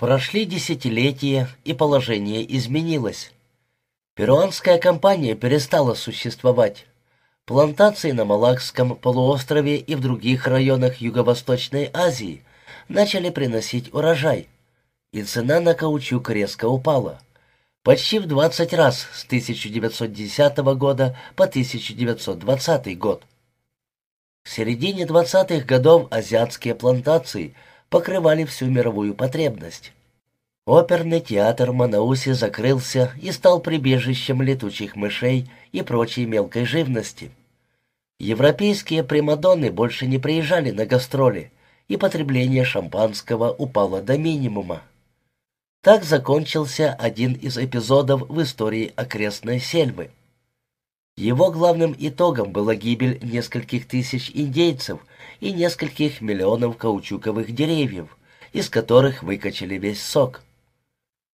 Прошли десятилетия, и положение изменилось. Перуанская компания перестала существовать. Плантации на Малакском полуострове и в других районах Юго-Восточной Азии начали приносить урожай, и цена на каучук резко упала. Почти в 20 раз с 1910 года по 1920 год. К середине 20-х годов азиатские плантации покрывали всю мировую потребность. Оперный театр в Манаусе закрылся и стал прибежищем летучих мышей и прочей мелкой живности. Европейские примадонны больше не приезжали на гастроли, и потребление шампанского упало до минимума. Так закончился один из эпизодов в истории окрестной сельвы. Его главным итогом была гибель нескольких тысяч индейцев и нескольких миллионов каучуковых деревьев, из которых выкачали весь сок.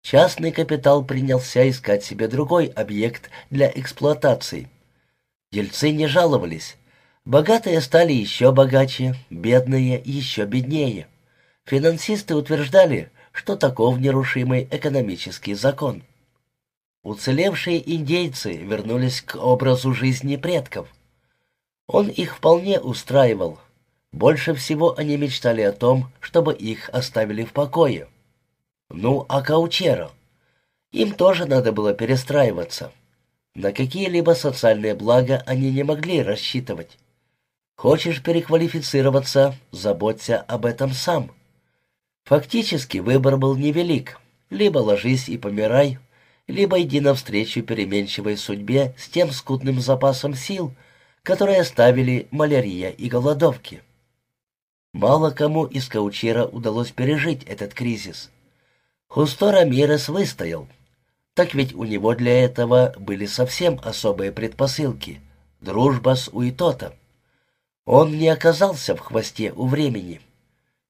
Частный капитал принялся искать себе другой объект для эксплуатации. Дельцы не жаловались. Богатые стали еще богаче, бедные еще беднее. Финансисты утверждали, что таков нерушимый экономический закон. Уцелевшие индейцы вернулись к образу жизни предков. Он их вполне устраивал. Больше всего они мечтали о том, чтобы их оставили в покое. Ну, а Каучеро? Им тоже надо было перестраиваться. На какие-либо социальные блага они не могли рассчитывать. Хочешь переквалифицироваться, заботься об этом сам. Фактически выбор был невелик. Либо ложись и помирай, либо иди навстречу переменчивой судьбе с тем скудным запасом сил, которые оставили малярия и голодовки. Мало кому из Каучира удалось пережить этот кризис. Хусто Рамирес выстоял. Так ведь у него для этого были совсем особые предпосылки. Дружба с Уитотом. Он не оказался в хвосте у времени.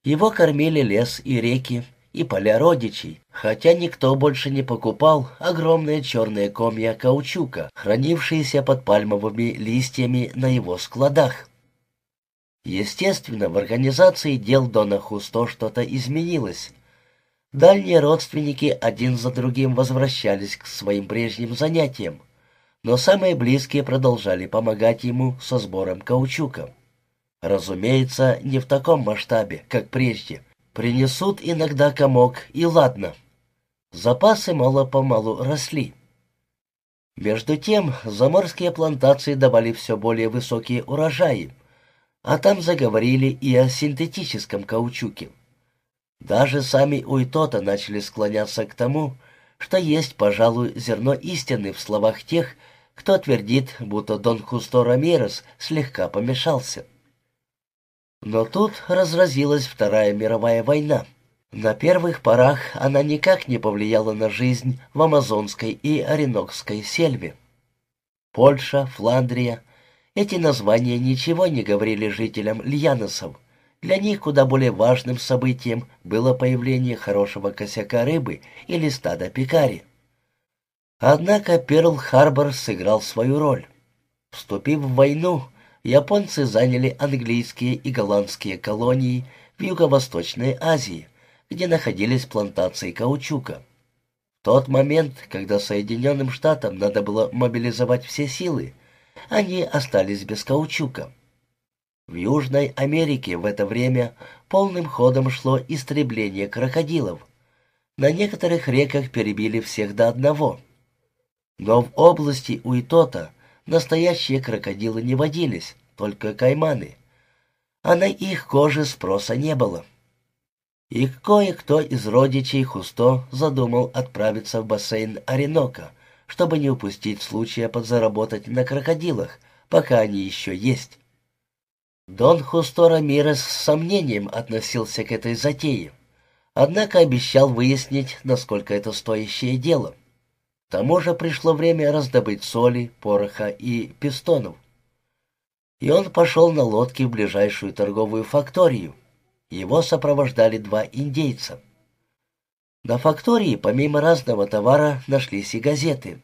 Его кормили лес и реки, и поля родичей, хотя никто больше не покупал огромные черные комья каучука, хранившиеся под пальмовыми листьями на его складах. Естественно, в организации дел Дона Хусто что-то изменилось. Дальние родственники один за другим возвращались к своим прежним занятиям, но самые близкие продолжали помогать ему со сбором каучука. Разумеется, не в таком масштабе, как прежде. Принесут иногда комок, и ладно. Запасы мало-помалу росли. Между тем, заморские плантации давали все более высокие урожаи, а там заговорили и о синтетическом каучуке. Даже сами Уйтота начали склоняться к тому, что есть, пожалуй, зерно истины в словах тех, кто твердит, будто Дон Хусто Рамирес слегка помешался. Но тут разразилась Вторая мировая война. На первых порах она никак не повлияла на жизнь в Амазонской и Оренокской сельве. Польша, Фландрия — эти названия ничего не говорили жителям Льяносов. Для них куда более важным событием было появление хорошего косяка рыбы или стада пекари. Однако Перл-Харбор сыграл свою роль. Вступив в войну, японцы заняли английские и голландские колонии в Юго-Восточной Азии, где находились плантации каучука. В тот момент, когда Соединенным Штатам надо было мобилизовать все силы, они остались без каучука. В Южной Америке в это время полным ходом шло истребление крокодилов. На некоторых реках перебили всех до одного. Но в области Уитота настоящие крокодилы не водились, только кайманы. А на их коже спроса не было. И кое-кто из родичей Хусто задумал отправиться в бассейн Оренока, чтобы не упустить случая подзаработать на крокодилах, пока они еще есть. Дон Хусто Рамирес с сомнением относился к этой затее, однако обещал выяснить, насколько это стоящее дело. К тому же пришло время раздобыть соли, пороха и пистонов. И он пошел на лодке в ближайшую торговую факторию. Его сопровождали два индейца. На фактории помимо разного товара нашлись и газеты.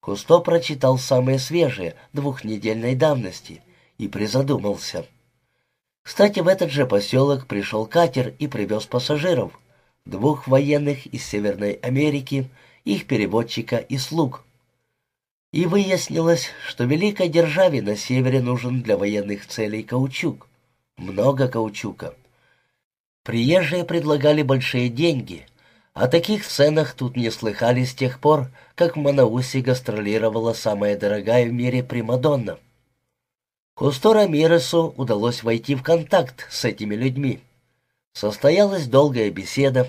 Кусто прочитал самые свежие, двухнедельной давности, и призадумался. Кстати, в этот же поселок пришел катер и привез пассажиров. двух военных из Северной Америки, их переводчика и слуг. И выяснилось, что великой державе на севере нужен для военных целей каучук. Много каучука. Приезжие предлагали большие деньги. О таких ценах тут не слыхали с тех пор, как в Манаусе гастролировала самая дорогая в мире Примадонна. Кусто Рамиресу удалось войти в контакт с этими людьми. Состоялась долгая беседа,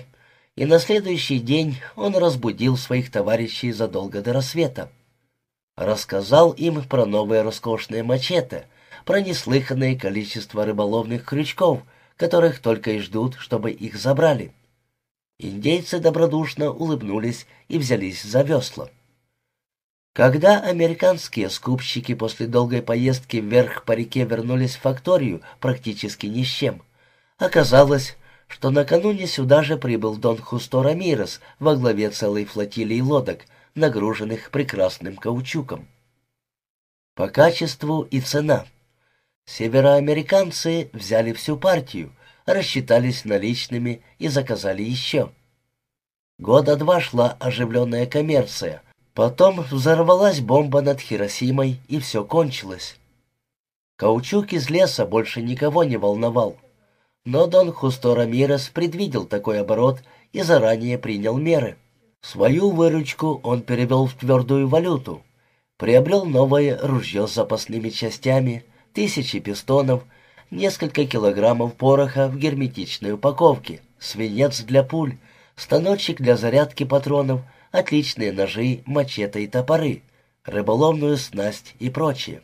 и на следующий день он разбудил своих товарищей задолго до рассвета. Рассказал им про новые роскошные мачете, про неслыханное количество рыболовных крючков, которых только и ждут, чтобы их забрали. Индейцы добродушно улыбнулись и взялись за весла. Когда американские скупщики после долгой поездки вверх по реке вернулись в факторию практически ни с чем, оказалось, что накануне сюда же прибыл Дон Хусто Рамирес во главе целой флотилии лодок, нагруженных прекрасным каучуком. По качеству и цена. Североамериканцы взяли всю партию, рассчитались наличными и заказали еще. Года два шла оживленная коммерция — Потом взорвалась бомба над Хиросимой, и все кончилось. Каучук из леса больше никого не волновал. Но Дон Хусто Рамирес предвидел такой оборот и заранее принял меры. Свою выручку он перевел в твердую валюту. Приобрел новое ружье с запасными частями, тысячи пистонов, несколько килограммов пороха в герметичной упаковке, свинец для пуль, станочек для зарядки патронов — отличные ножи, мачете и топоры, рыболовную снасть и прочее.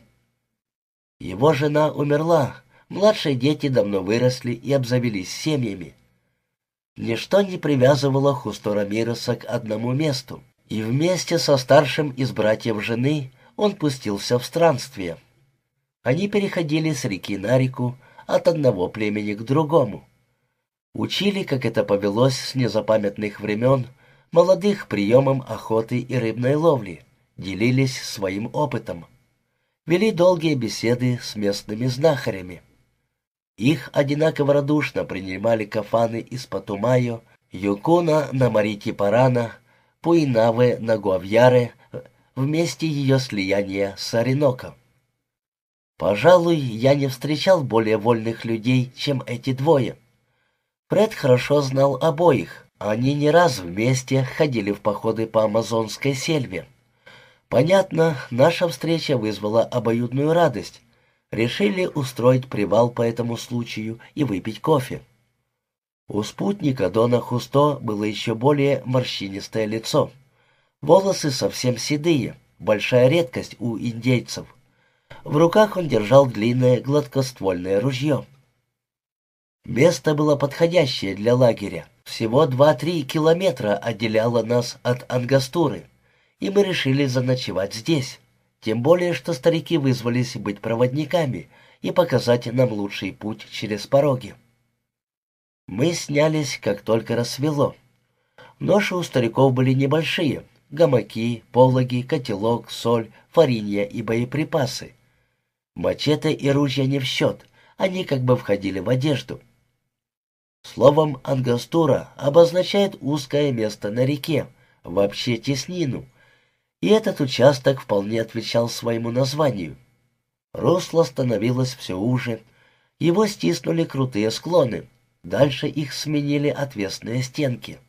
Его жена умерла, младшие дети давно выросли и обзавелись семьями. Ничто не привязывало Хустора Мироса к одному месту, и вместе со старшим из братьев жены он пустился в странствие. Они переходили с реки на реку, от одного племени к другому. Учили, как это повелось с незапамятных времен, молодых приемом охоты и рыбной ловли, делились своим опытом. Вели долгие беседы с местными знахарями. Их одинаково радушно принимали кафаны из Патумайо, Юкуна на Марити Парана, Пуинаве на Гуавьяре, вместе ее слияния с Ориноком. Пожалуй, я не встречал более вольных людей, чем эти двое. Фред хорошо знал обоих, они не раз вместе ходили в походы по амазонской сельве. Понятно, наша встреча вызвала обоюдную радость. Решили устроить привал по этому случаю и выпить кофе. У спутника Дона Хусто было еще более морщинистое лицо. Волосы совсем седые, большая редкость у индейцев. В руках он держал длинное гладкоствольное ружье. Место было подходящее для лагеря. Всего два-три километра отделяло нас от Ангастуры, и мы решили заночевать здесь. Тем более, что старики вызвались быть проводниками и показать нам лучший путь через пороги. Мы снялись, как только рассвело. Ноши у стариков были небольшие — гамаки, пологи, котелок, соль, фаринья и боеприпасы. Мачете и ружья не в счет, они как бы входили в одежду — Словом, ангастура обозначает узкое место на реке, вообще теснину, и этот участок вполне отвечал своему названию. Русло становилось все уже, его стиснули крутые склоны, дальше их сменили отвесные стенки.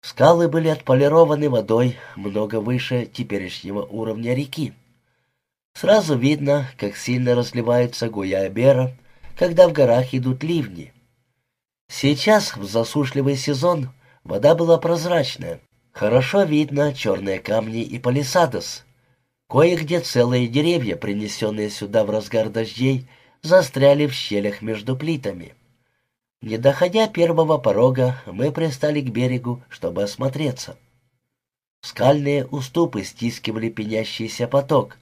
Скалы были отполированы водой много выше теперешнего уровня реки. Сразу видно, как сильно разливается Гуя-Бера, когда в горах идут ливни. Сейчас, в засушливый сезон, вода была прозрачная. Хорошо видно черные камни и палисадос. Кое-где целые деревья, принесенные сюда в разгар дождей, застряли в щелях между плитами. Не доходя первого порога, мы пристали к берегу, чтобы осмотреться. Скальные уступы стискивали пенящийся поток,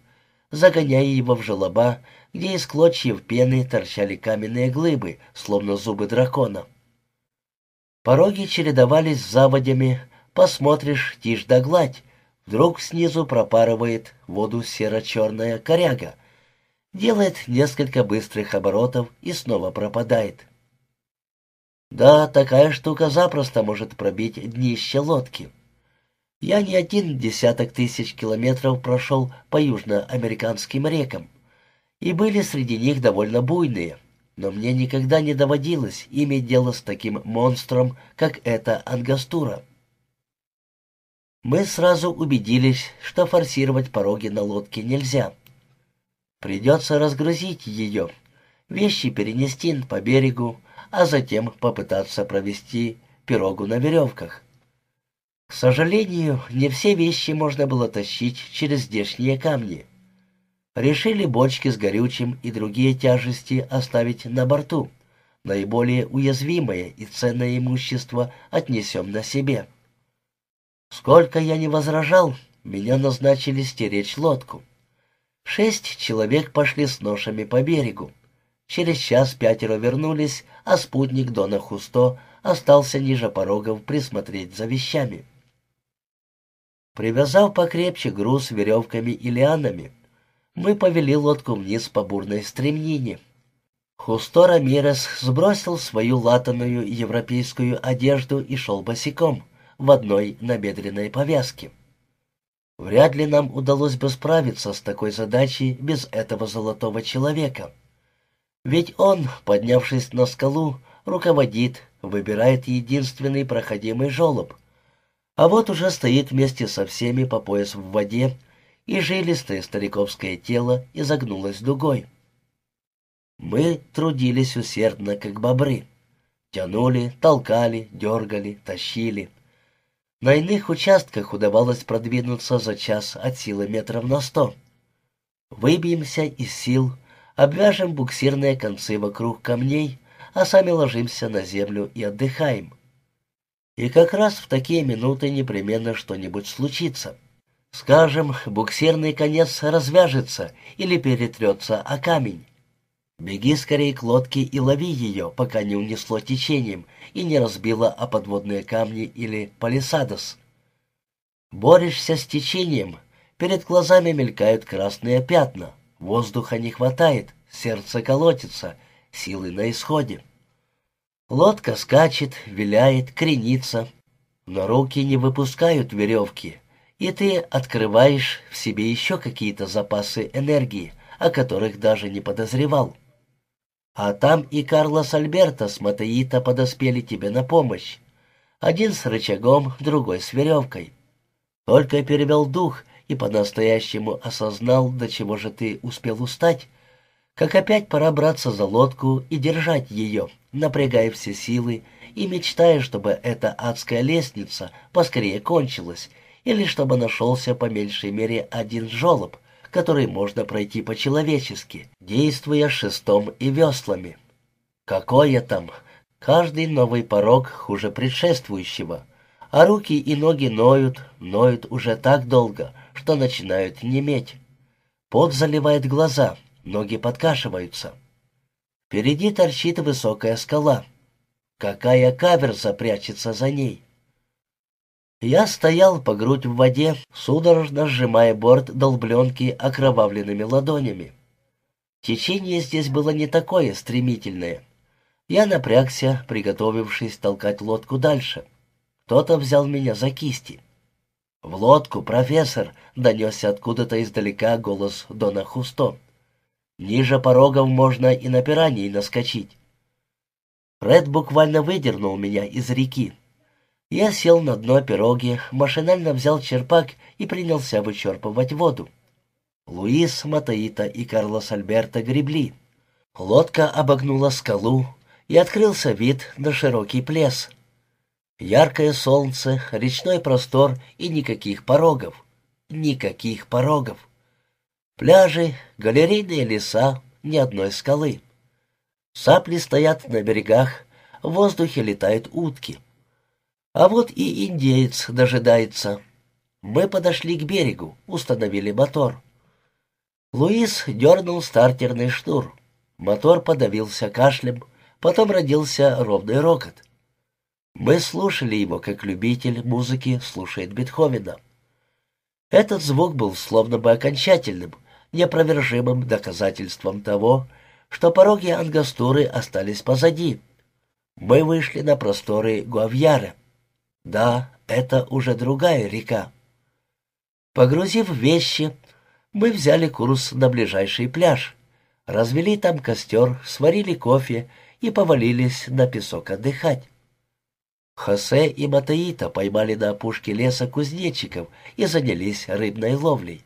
загоняя его в желоба, где из клочьев пены торчали каменные глыбы, словно зубы дракона. Пороги чередовались с заводями, посмотришь, тишь да гладь, вдруг снизу пропарывает воду серо-черная коряга, делает несколько быстрых оборотов и снова пропадает. Да, такая штука запросто может пробить днище лодки. Я не один десяток тысяч километров прошел по южноамериканским рекам, и были среди них довольно буйные, но мне никогда не доводилось иметь дело с таким монстром, как эта ангастура. Мы сразу убедились, что форсировать пороги на лодке нельзя. Придется разгрузить ее, вещи перенести по берегу, а затем попытаться провести пирогу на веревках. К сожалению, не все вещи можно было тащить через здешние камни. Решили бочки с горючим и другие тяжести оставить на борту. Наиболее уязвимое и ценное имущество отнесем на себе. Сколько я не возражал, меня назначили стеречь лодку. Шесть человек пошли с ношами по берегу. Через час пятеро вернулись, а спутник Дона Хусто остался ниже порогов присмотреть за вещами. Привязав покрепче груз веревками и лианами, мы повели лодку вниз по бурной стремнине. Хусто Рамирес сбросил свою латаную европейскую одежду и шел босиком в одной набедренной повязке. Вряд ли нам удалось бы справиться с такой задачей без этого золотого человека. Ведь он, поднявшись на скалу, руководит, выбирает единственный проходимый желоб. А вот уже стоит вместе со всеми по пояс в воде, и жилистое стариковское тело изогнулось дугой. Мы трудились усердно, как бобры. Тянули, толкали, дергали, тащили. На иных участках удавалось продвинуться за час от силы метров на сто. Выбьемся из сил, обвяжем буксирные концы вокруг камней, а сами ложимся на землю и отдыхаем. И как раз в такие минуты непременно что-нибудь случится. Скажем, буксирный конец развяжется или перетрется о камень. Беги скорее к лодке и лови ее, пока не унесло течением и не разбило о подводные камни или палисадос. Борешься с течением, перед глазами мелькают красные пятна, воздуха не хватает, сердце колотится, силы на исходе. Лодка скачет, виляет, кренится, но руки не выпускают веревки, и ты открываешь в себе еще какие-то запасы энергии, о которых даже не подозревал. А там и Карлос Альберто с Матеита подоспели тебе на помощь. Один с рычагом, другой с веревкой. Только перевел дух и по-настоящему осознал, до чего же ты успел устать, как опять пора браться за лодку и держать ее, напрягая все силы и мечтая, чтобы эта адская лестница поскорее кончилась, или чтобы нашелся по меньшей мере один жолоб, который можно пройти по-человечески, действуя шестом и веслами. Какое там? Каждый новый порог хуже предшествующего, а руки и ноги ноют, ноют уже так долго, что начинают неметь. Пот заливает глаза, ноги подкашиваются. Впереди торчит высокая скала. Какая каверза прячется за ней? Я стоял по грудь в воде, судорожно сжимая борт долбленки окровавленными ладонями. Течение здесь было не такое стремительное. Я напрягся, приготовившись толкать лодку дальше. Кто-то взял меня за кисти. «В лодку, профессор!» — донесся откуда-то издалека голос Дона Хусто. «Ниже порогов можно и на пираньи наскочить». Ред буквально выдернул меня из реки. Я сел на дно пироги, машинально взял черпак и принялся вычерпывать воду. Луис, Матаита и Карлос Альберто гребли. Лодка обогнула скалу, и открылся вид на широкий плес. Яркое солнце, речной простор и никаких порогов. Никаких порогов. Пляжи, галерейные леса, ни одной скалы. Сапли стоят на берегах, в воздухе летают утки. А вот и индеец дожидается. Мы подошли к берегу, установили мотор. Луис дернул стартерный шнур. Мотор подавился кашлем, потом родился ровный рокот. Мы слушали его, как любитель музыки слушает Бетховена. Этот звук был словно бы окончательным, неопровержимым доказательством того, что пороги ангастуры остались позади, Мы вышли на просторы Гуавьяра. Да, это уже другая река. Погрузив вещи, мы взяли курс на ближайший пляж, развели там костер, сварили кофе и повалились на песок отдыхать. Хосе и Матаита поймали на опушке леса кузнечиков и занялись рыбной ловлей.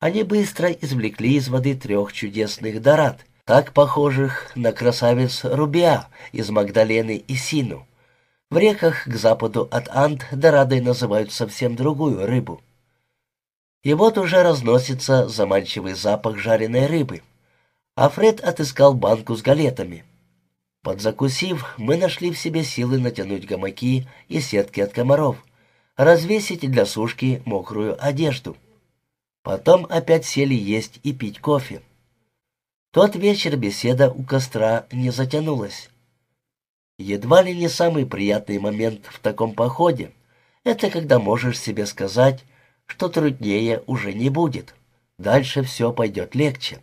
Они быстро извлекли из воды трех чудесных дорад, так похожих на красавиц Рубиа из Магдалены и Сину. В реках к западу от Анд дорадой называют совсем другую рыбу. И вот уже разносится заманчивый запах жареной рыбы. А Фред отыскал банку с галетами. Подзакусив, мы нашли в себе силы натянуть гамаки и сетки от комаров, развесить для сушки мокрую одежду. Потом опять сели есть и пить кофе. Тот вечер беседа у костра не затянулась. Едва ли не самый приятный момент в таком походе — это когда можешь себе сказать, что труднее уже не будет. Дальше все пойдет легче.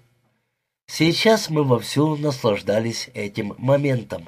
Сейчас мы вовсю наслаждались этим моментом.